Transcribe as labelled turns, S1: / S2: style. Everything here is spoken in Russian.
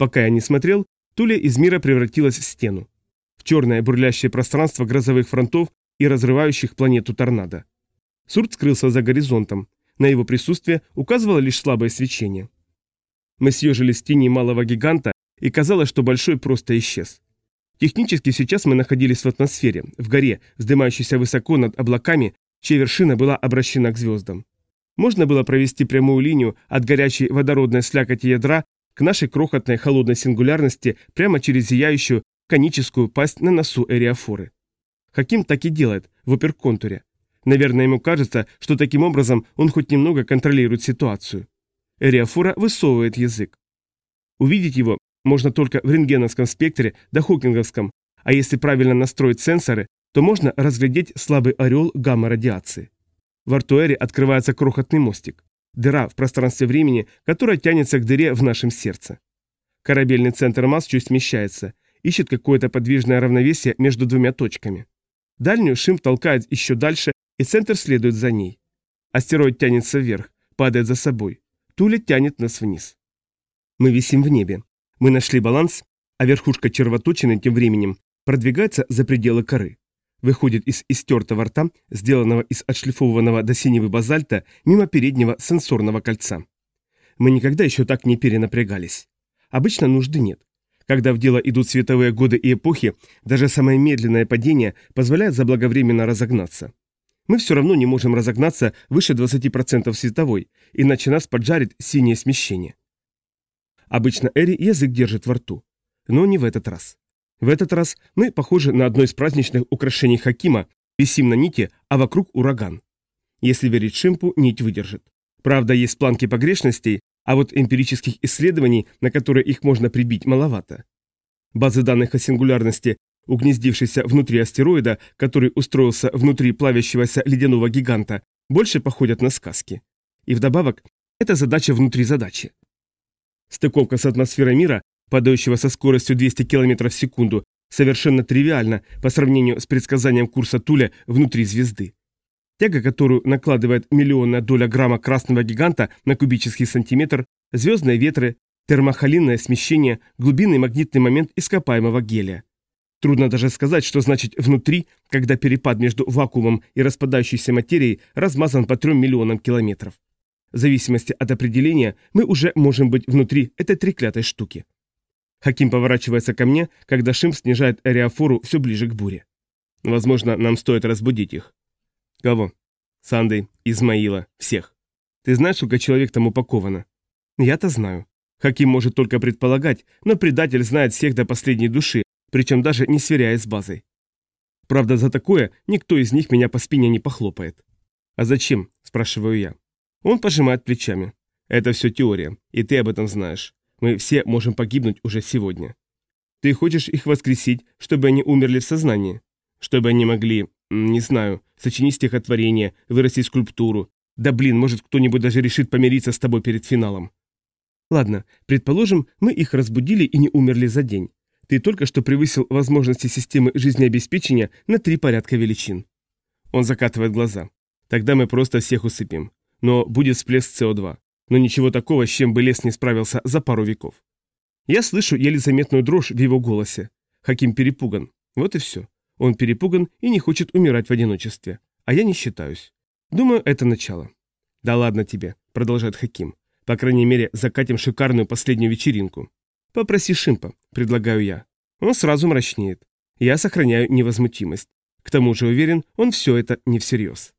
S1: Пока я не смотрел, Туля из мира превратилась в стену. В черное бурлящее пространство грозовых фронтов и разрывающих планету торнадо. Сурт скрылся за горизонтом. На его присутствие указывало лишь слабое свечение. Мы съежились в тени малого гиганта, и казалось, что большой просто исчез. Технически сейчас мы находились в атмосфере, в горе, вздымающейся высоко над облаками, чья вершина была обращена к звездам. Можно было провести прямую линию от горячей водородной слякоти ядра к нашей крохотной холодной сингулярности прямо через зияющую коническую пасть на носу Эриафоры. Хаким так и делает, в оперконтуре. Наверное, ему кажется, что таким образом он хоть немного контролирует ситуацию. Эриафора высовывает язык. Увидеть его можно только в рентгеновском спектре да хокинговском, а если правильно настроить сенсоры, то можно разглядеть слабый орел гамма-радиации. В Артуэре открывается крохотный мостик. Дыра в пространстве времени, которая тянется к дыре в нашем сердце. Корабельный центр масс чуть смещается, ищет какое-то подвижное равновесие между двумя точками. Дальнюю Шим толкает еще дальше, и центр следует за ней. Астероид тянется вверх, падает за собой. Туля тянет нас вниз. Мы висим в небе. Мы нашли баланс, а верхушка червоточины тем временем продвигается за пределы коры. Выходит из истертого рта, сделанного из отшлифованного до синевы базальта, мимо переднего сенсорного кольца. Мы никогда еще так не перенапрягались. Обычно нужды нет. Когда в дело идут световые годы и эпохи, даже самое медленное падение позволяет заблаговременно разогнаться. Мы все равно не можем разогнаться выше 20% световой, иначе нас поджарит синее смещение. Обычно Эри язык держит во рту. Но не в этот раз. В этот раз мы похожи на одно из праздничных украшений Хакима, висим на нити, а вокруг ураган. Если верить Шимпу, нить выдержит. Правда, есть планки погрешностей, а вот эмпирических исследований, на которые их можно прибить, маловато. Базы данных о сингулярности, угнездившейся внутри астероида, который устроился внутри плавящегося ледяного гиганта, больше походят на сказки. И вдобавок, это задача внутри задачи. Стыковка с атмосферой мира, падающего со скоростью 200 км в секунду, совершенно тривиальна по сравнению с предсказанием курса Туля внутри звезды. Тяга, которую накладывает миллионная доля грамма красного гиганта на кубический сантиметр, звездные ветры, термохолинное смещение, глубинный магнитный момент ископаемого гелия. Трудно даже сказать, что значит «внутри», когда перепад между вакуумом и распадающейся материей размазан по 3 миллионам километров. В зависимости от определения мы уже можем быть внутри этой треклятой штуки. Хаким поворачивается ко мне, когда Шим снижает ариафору все ближе к буре. Возможно, нам стоит разбудить их. Кого? Санды, Измаила, всех. Ты знаешь, сколько человек там упаковано? Я-то знаю. Хаким может только предполагать, но предатель знает всех до последней души, причем даже не сверяясь с базой. Правда, за такое никто из них меня по спине не похлопает. А зачем? спрашиваю я. Он пожимает плечами. Это все теория, и ты об этом знаешь. Мы все можем погибнуть уже сегодня. Ты хочешь их воскресить, чтобы они умерли в сознании? Чтобы они могли, не знаю, сочинить стихотворение, вырастить скульптуру. Да блин, может кто-нибудь даже решит помириться с тобой перед финалом. Ладно, предположим, мы их разбудили и не умерли за день. Ты только что превысил возможности системы жизнеобеспечения на три порядка величин. Он закатывает глаза. Тогда мы просто всех усыпим но будет всплеск СО2. Но ничего такого, с чем бы лес не справился за пару веков. Я слышу еле заметную дрожь в его голосе. Хаким перепуган. Вот и все. Он перепуган и не хочет умирать в одиночестве. А я не считаюсь. Думаю, это начало. Да ладно тебе, продолжает Хаким. По крайней мере, закатим шикарную последнюю вечеринку. Попроси Шимпа, предлагаю я. Он сразу мрачнеет. Я сохраняю невозмутимость. К тому же уверен, он все это не всерьез.